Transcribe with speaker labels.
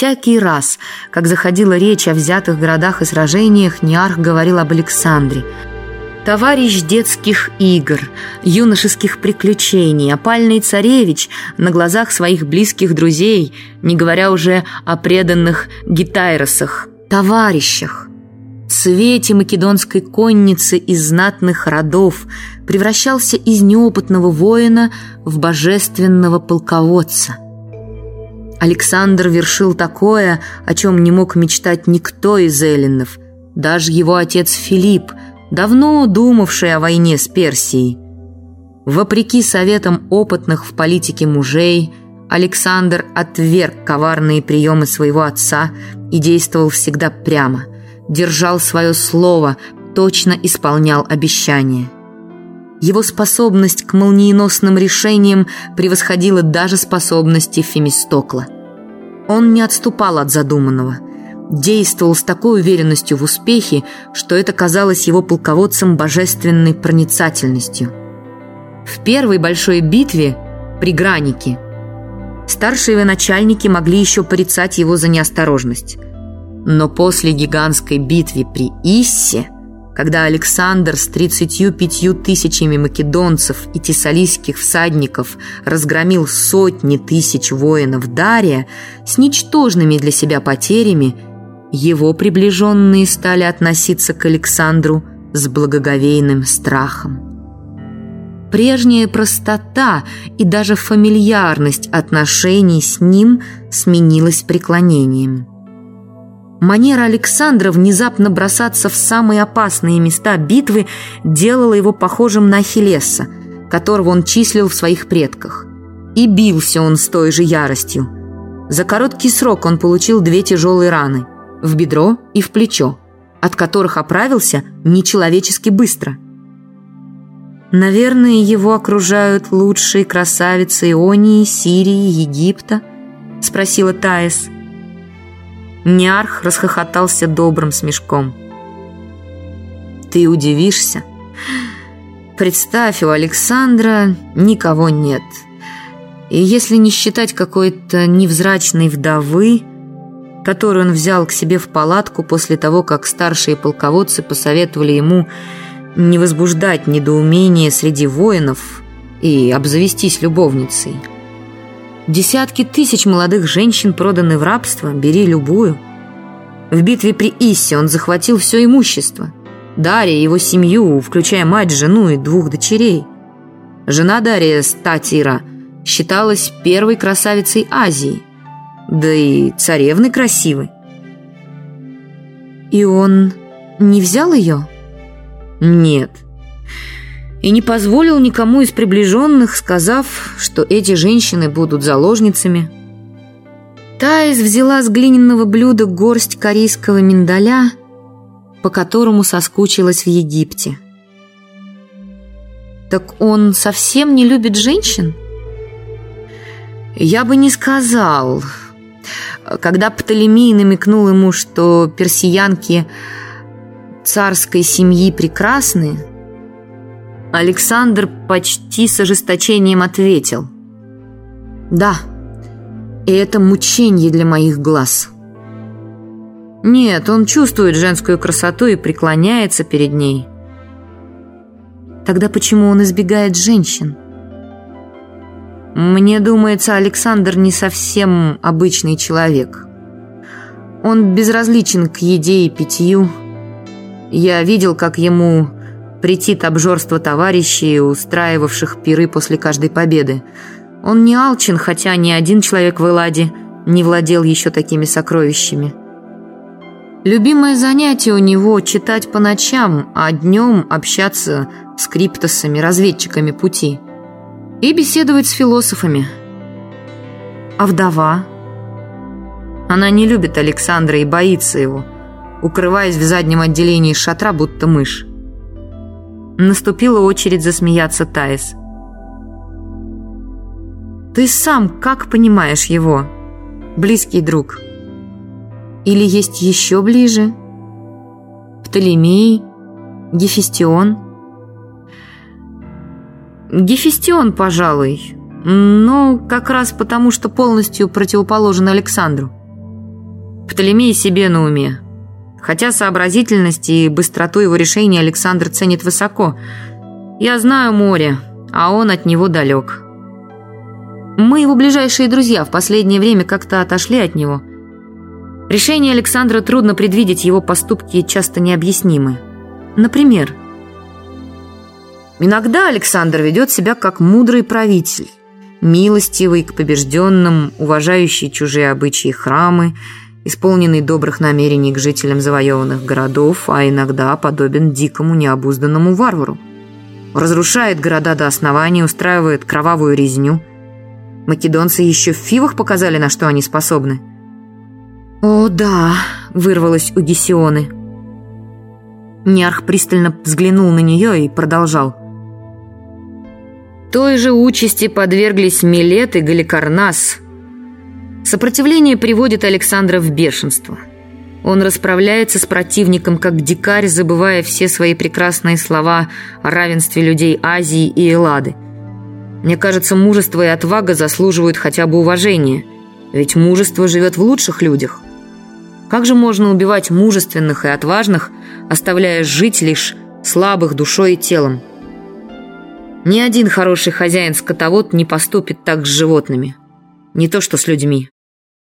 Speaker 1: Всякий раз, как заходила речь о взятых городах и сражениях, Ниарх говорил об Александре. Товарищ детских игр, юношеских приключений, опальный царевич на глазах своих близких друзей, не говоря уже о преданных гитайросах, товарищах. Свете македонской конницы из знатных родов превращался из неопытного воина в божественного полководца – Александр вершил такое, о чем не мог мечтать никто из эллинов, даже его отец Филипп, давно думавший о войне с Персией. Вопреки советам опытных в политике мужей, Александр отверг коварные приемы своего отца и действовал всегда прямо, держал свое слово, точно исполнял обещания. Его способность к молниеносным решениям превосходила даже способности Фемистокла. Он не отступал от задуманного, действовал с такой уверенностью в успехе, что это казалось его полководцем божественной проницательностью. В первой большой битве при Гранике старшие военачальники могли еще порицать его за неосторожность. Но после гигантской битвы при Иссе – когда Александр с 35 тысячами македонцев и тессалийских всадников разгромил сотни тысяч воинов Дария с ничтожными для себя потерями, его приближенные стали относиться к Александру с благоговейным страхом. Прежняя простота и даже фамильярность отношений с ним сменилась преклонением. Манера Александра внезапно бросаться в самые опасные места битвы делала его похожим на Ахиллеса, которого он числил в своих предках. И бился он с той же яростью. За короткий срок он получил две тяжелые раны – в бедро и в плечо, от которых оправился нечеловечески быстро. Наверное, его окружают лучшие красавицы Ионии, Сирии, Египта – спросила Таис – Ниарх расхохотался добрым смешком. «Ты удивишься? Представь, у Александра никого нет. И если не считать какой-то невзрачной вдовы, которую он взял к себе в палатку после того, как старшие полководцы посоветовали ему не возбуждать недоумение среди воинов и обзавестись любовницей – Десятки тысяч молодых женщин проданы в рабство, бери любую. В битве при Иссе он захватил все имущество. Дарья, его семью, включая мать, жену и двух дочерей. Жена Дарья Статира считалась первой красавицей Азии, да и царевной красивой. И он не взял ее? Нет и не позволил никому из приближенных, сказав, что эти женщины будут заложницами. Таис взяла с глиняного блюда горсть корейского миндаля, по которому соскучилась в Египте. «Так он совсем не любит женщин?» «Я бы не сказал. Когда Птолемей намекнул ему, что персиянки царской семьи прекрасны, Александр почти с ожесточением ответил. «Да, и это мучение для моих глаз». Нет, он чувствует женскую красоту и преклоняется перед ней. Тогда почему он избегает женщин? Мне думается, Александр не совсем обычный человек. Он безразличен к еде и питью. Я видел, как ему претит обжорство товарищей, устраивавших пиры после каждой победы. Он не алчен, хотя ни один человек в Эладе не владел еще такими сокровищами. Любимое занятие у него – читать по ночам, а днем общаться с криптосами, разведчиками пути. И беседовать с философами. А вдова? Она не любит Александра и боится его, укрываясь в заднем отделении шатра, будто мышь. Наступила очередь засмеяться Таис. «Ты сам как понимаешь его, близкий друг? Или есть еще ближе? Птолемей? Гефестион?» «Гефестион, пожалуй, но как раз потому, что полностью противоположен Александру. Птолемей себе на уме. Хотя сообразительность и быстроту его решения Александр ценит высоко. Я знаю море, а он от него далек. Мы его ближайшие друзья в последнее время как-то отошли от него. Решение Александра трудно предвидеть, его поступки часто необъяснимы. Например, иногда Александр ведет себя как мудрый правитель, милостивый к побежденным, уважающий чужие обычаи храмы, исполненный добрых намерений к жителям завоеванных городов, а иногда подобен дикому необузданному варвару. Разрушает города до основания, устраивает кровавую резню. Македонцы еще в Фивах показали, на что они способны. «О, да!» — вырвалось у Гесионы. Ниарх пристально взглянул на нее и продолжал. Той же участи подверглись Милет и Галикарнас — Сопротивление приводит Александра в бешенство. Он расправляется с противником, как дикарь, забывая все свои прекрасные слова о равенстве людей Азии и Эллады. Мне кажется, мужество и отвага заслуживают хотя бы уважения, ведь мужество живет в лучших людях. Как же можно убивать мужественных и отважных, оставляя жить лишь слабых душой и телом? Ни один хороший хозяин-скотовод не поступит так с животными, не то что с людьми.